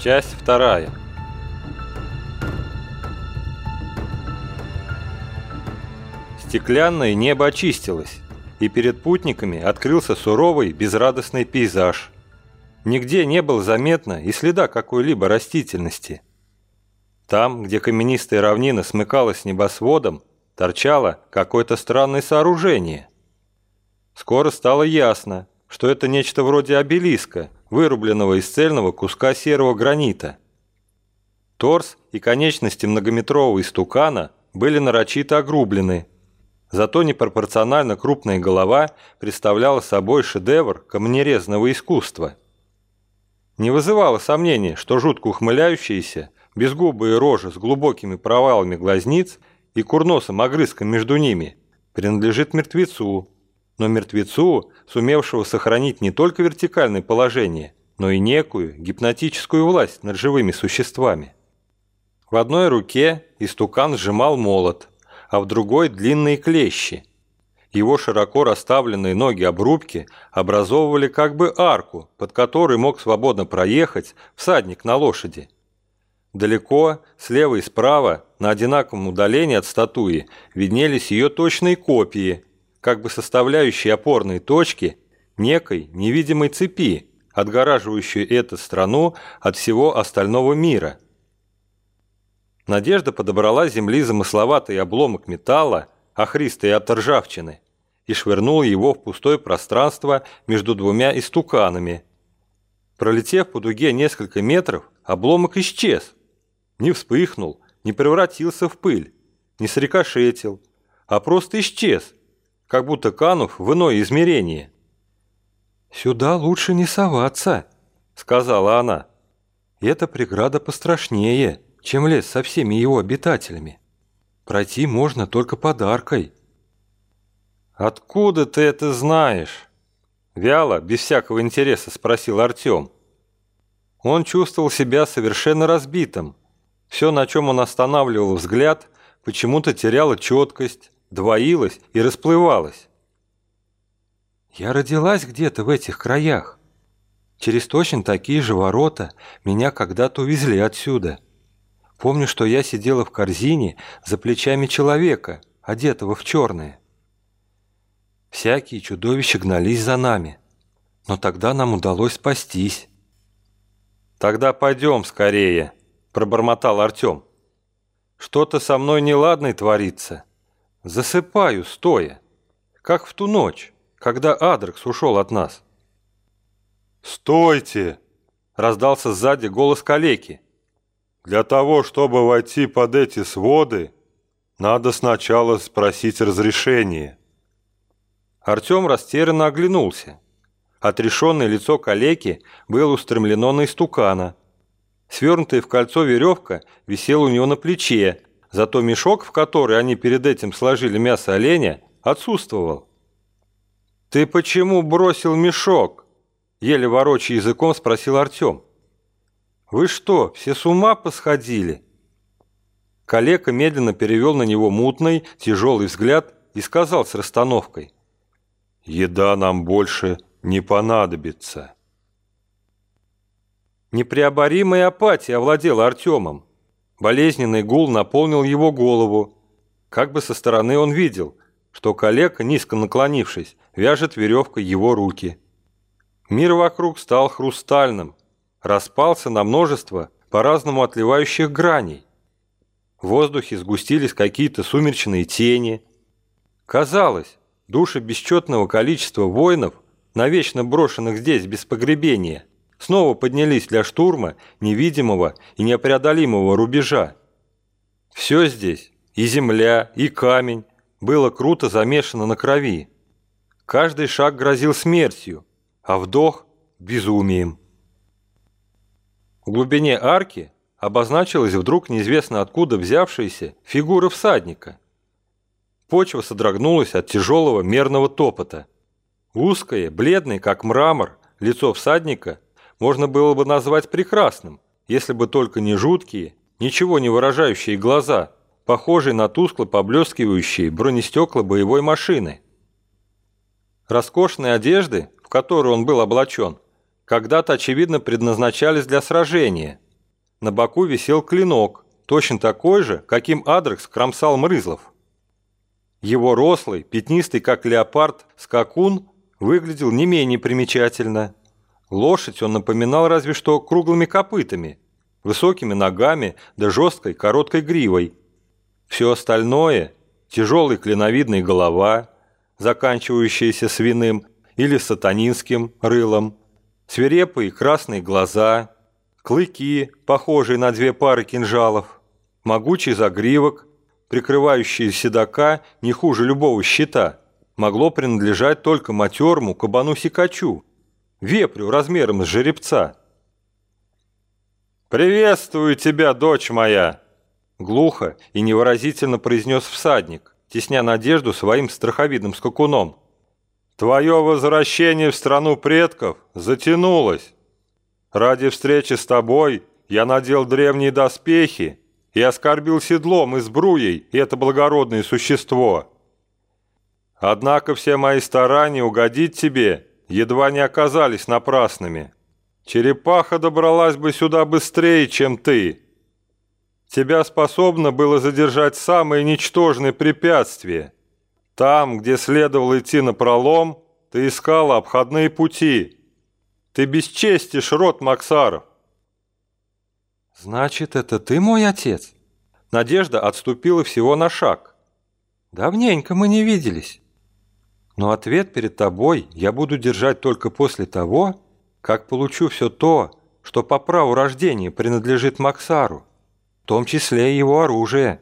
Часть вторая. Стеклянное небо очистилось, и перед путниками открылся суровый, безрадостный пейзаж. Нигде не было заметно и следа какой-либо растительности. Там, где каменистая равнина смыкалась с небосводом, торчало какое-то странное сооружение. Скоро стало ясно, что это нечто вроде обелиска, вырубленного из цельного куска серого гранита. Торс и конечности многометрового истукана были нарочито огрублены, зато непропорционально крупная голова представляла собой шедевр камнерезного искусства. Не вызывало сомнений, что жутко ухмыляющиеся, безгубые рожи с глубокими провалами глазниц и курносым огрызком между ними принадлежит мертвецу, но мертвецу, сумевшего сохранить не только вертикальное положение, но и некую гипнотическую власть над живыми существами. В одной руке истукан сжимал молот, а в другой – длинные клещи. Его широко расставленные ноги-обрубки образовывали как бы арку, под которой мог свободно проехать всадник на лошади. Далеко, слева и справа, на одинаковом удалении от статуи, виднелись ее точные копии, как бы составляющие опорные точки некой невидимой цепи, отгораживающей эту страну от всего остального мира. Надежда подобрала с земли замысловатый обломок металла, охристый от ржавчины, и швырнула его в пустое пространство между двумя истуканами. Пролетев по дуге несколько метров, обломок исчез. Не вспыхнул, не превратился в пыль, не срикошетил, а просто исчез, как будто канув в иное измерение. «Сюда лучше не соваться», — сказала она. «Эта преграда пострашнее, чем лес со всеми его обитателями. Пройти можно только подаркой». «Откуда ты это знаешь?» Вяло, без всякого интереса, спросил Артем. Он чувствовал себя совершенно разбитым. Все, на чем он останавливал взгляд, почему-то теряло четкость, двоилась и расплывалась. Я родилась где-то в этих краях. Через точно такие же ворота меня когда-то увезли отсюда. Помню, что я сидела в корзине за плечами человека, одетого в черное. Всякие чудовища гнались за нами, но тогда нам удалось спастись. «Тогда пойдем скорее», – пробормотал Артем. «Что-то со мной неладное творится. Засыпаю, стоя, как в ту ночь, когда Адрекс ушел от нас. «Стойте!» – раздался сзади голос калеки. «Для того, чтобы войти под эти своды, надо сначала спросить разрешение». Артем растерянно оглянулся. Отрешенное лицо калеки было устремлено на истукана. Свернутая в кольцо веревка висела у него на плече, Зато мешок, в который они перед этим сложили мясо оленя, отсутствовал. «Ты почему бросил мешок?» Еле ворочая языком спросил Артем. «Вы что, все с ума посходили?» Калека медленно перевел на него мутный, тяжелый взгляд и сказал с расстановкой. «Еда нам больше не понадобится». Непреоборимая апатия овладела Артемом. Болезненный гул наполнил его голову. Как бы со стороны он видел, что коллега, низко наклонившись, вяжет веревкой его руки. Мир вокруг стал хрустальным, распался на множество по-разному отливающих граней. В воздухе сгустились какие-то сумеречные тени. Казалось, души бесчетного количества воинов, навечно брошенных здесь без погребения – снова поднялись для штурма невидимого и непреодолимого рубежа. Все здесь, и земля, и камень, было круто замешано на крови. Каждый шаг грозил смертью, а вдох – безумием. В глубине арки обозначилась вдруг неизвестно откуда взявшаяся фигура всадника. Почва содрогнулась от тяжелого мерного топота. Узкое, бледное, как мрамор, лицо всадника можно было бы назвать прекрасным, если бы только не жуткие, ничего не выражающие глаза, похожие на тускло поблескивающие бронестекла боевой машины. Роскошные одежды, в которые он был облачен, когда-то, очевидно, предназначались для сражения, На боку висел клинок, точно такой же, каким Адрекс кромсал Мрызлов. Его рослый, пятнистый, как леопард, скакун выглядел не менее примечательно. Лошадь он напоминал разве что круглыми копытами, высокими ногами да жесткой короткой гривой. Все остальное – тяжелый клиновидный голова, заканчивающаяся свиным или сатанинским рылом, свирепые красные глаза, клыки, похожие на две пары кинжалов, могучий загривок, прикрывающий седока не хуже любого щита, могло принадлежать только матерому кабану-сикачу, вепрю размером с жеребца. «Приветствую тебя, дочь моя!» Глухо и невыразительно произнес всадник, тесня надежду своим страховидным скакуном. «Твое возвращение в страну предков затянулось. Ради встречи с тобой я надел древние доспехи и оскорбил седлом и сбруей это благородное существо. Однако все мои старания угодить тебе едва не оказались напрасными. Черепаха добралась бы сюда быстрее, чем ты. Тебя способно было задержать самое ничтожное препятствие. Там, где следовало идти на пролом, ты искала обходные пути. Ты бесчестишь род Максаров. «Значит, это ты мой отец?» Надежда отступила всего на шаг. «Давненько мы не виделись. Но ответ перед тобой я буду держать только после того, как получу все то, что по праву рождения принадлежит Максару, в том числе и его оружие».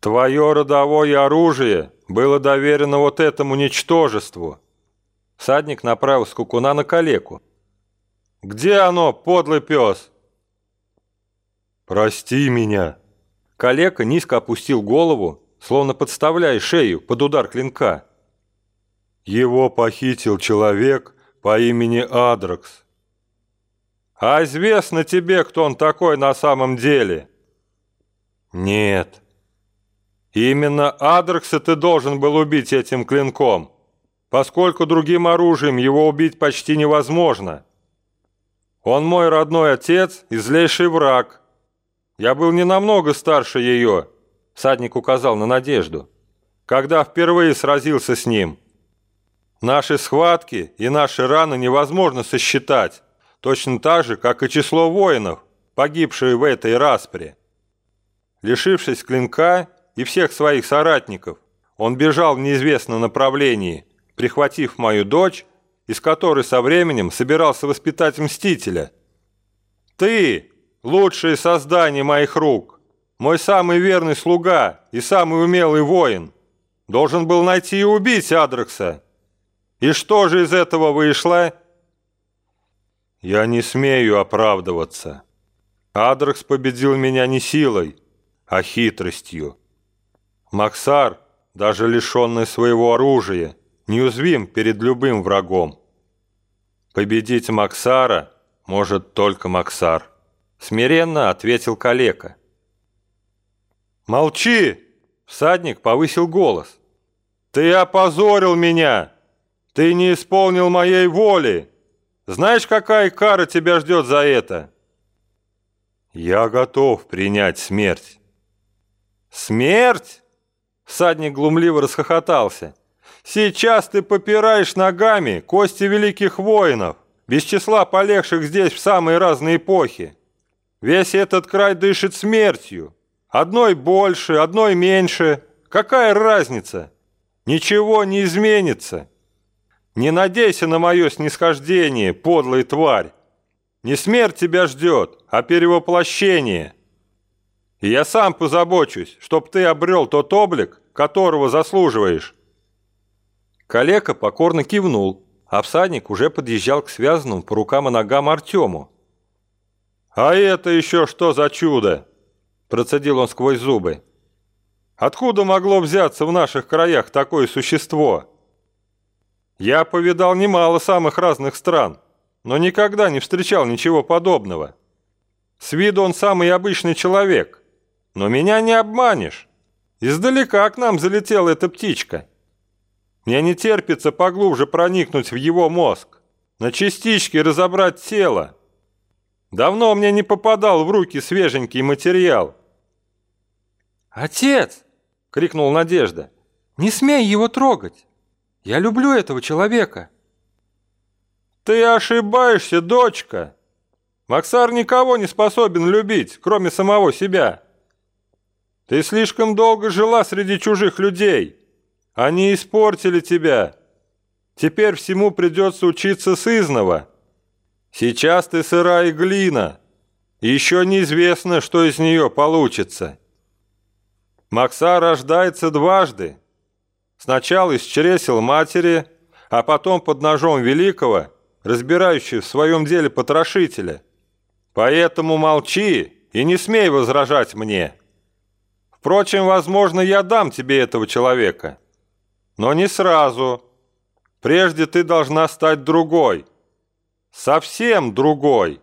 «Твое родовое оружие было доверено вот этому ничтожеству». Садник направил скукуна на калеку, где оно, подлый пес?» «Прости меня!» Калека низко опустил голову, словно подставляя шею под удар клинка. «Его похитил человек по имени Адракс. А известно тебе, кто он такой на самом деле?» «Нет. Именно Адракса ты должен был убить этим клинком, поскольку другим оружием его убить почти невозможно». Он мой родной отец и злейший враг. Я был не намного старше ее, садник указал на Надежду, когда впервые сразился с ним. Наши схватки и наши раны невозможно сосчитать, точно так же, как и число воинов, погибшие в этой распре. Лишившись клинка и всех своих соратников, он бежал в неизвестном направлении, прихватив мою дочь из которой со временем собирался воспитать Мстителя. Ты – лучшее создание моих рук, мой самый верный слуга и самый умелый воин. Должен был найти и убить Адрекса. И что же из этого вышло? Я не смею оправдываться. Адрекс победил меня не силой, а хитростью. Максар, даже лишенный своего оружия, неуязвим перед любым врагом. Победить Максара может только Максар, смиренно ответил калека. Молчи! Всадник повысил голос. Ты опозорил меня! Ты не исполнил моей воли! Знаешь, какая кара тебя ждет за это? Я готов принять смерть. Смерть? Всадник глумливо расхохотался. Сейчас ты попираешь ногами кости великих воинов, без числа полегших здесь в самые разные эпохи. Весь этот край дышит смертью. Одной больше, одной меньше. Какая разница? Ничего не изменится. Не надейся на мое снисхождение, подлая тварь. Не смерть тебя ждет, а перевоплощение. И я сам позабочусь, чтоб ты обрел тот облик, которого заслуживаешь. Калека покорно кивнул, а всадник уже подъезжал к связанному по рукам и ногам Артему. «А это еще что за чудо?» – процедил он сквозь зубы. «Откуда могло взяться в наших краях такое существо?» «Я повидал немало самых разных стран, но никогда не встречал ничего подобного. С виду он самый обычный человек, но меня не обманешь. Издалека к нам залетела эта птичка». Мне не терпится поглубже проникнуть в его мозг, на частички разобрать тело. Давно мне не попадал в руки свеженький материал. «Отец!» — крикнул Надежда. «Не смей его трогать! Я люблю этого человека!» «Ты ошибаешься, дочка! Максар никого не способен любить, кроме самого себя. Ты слишком долго жила среди чужих людей. Они испортили тебя. Теперь всему придется учиться с изного. Сейчас ты сырая глина. Еще неизвестно, что из нее получится. Макса рождается дважды. Сначала из чресел матери, а потом под ножом великого, разбирающего в своем деле потрошителя. Поэтому молчи и не смей возражать мне. Впрочем, возможно, я дам тебе этого человека. Но не сразу. Прежде ты должна стать другой. Совсем другой.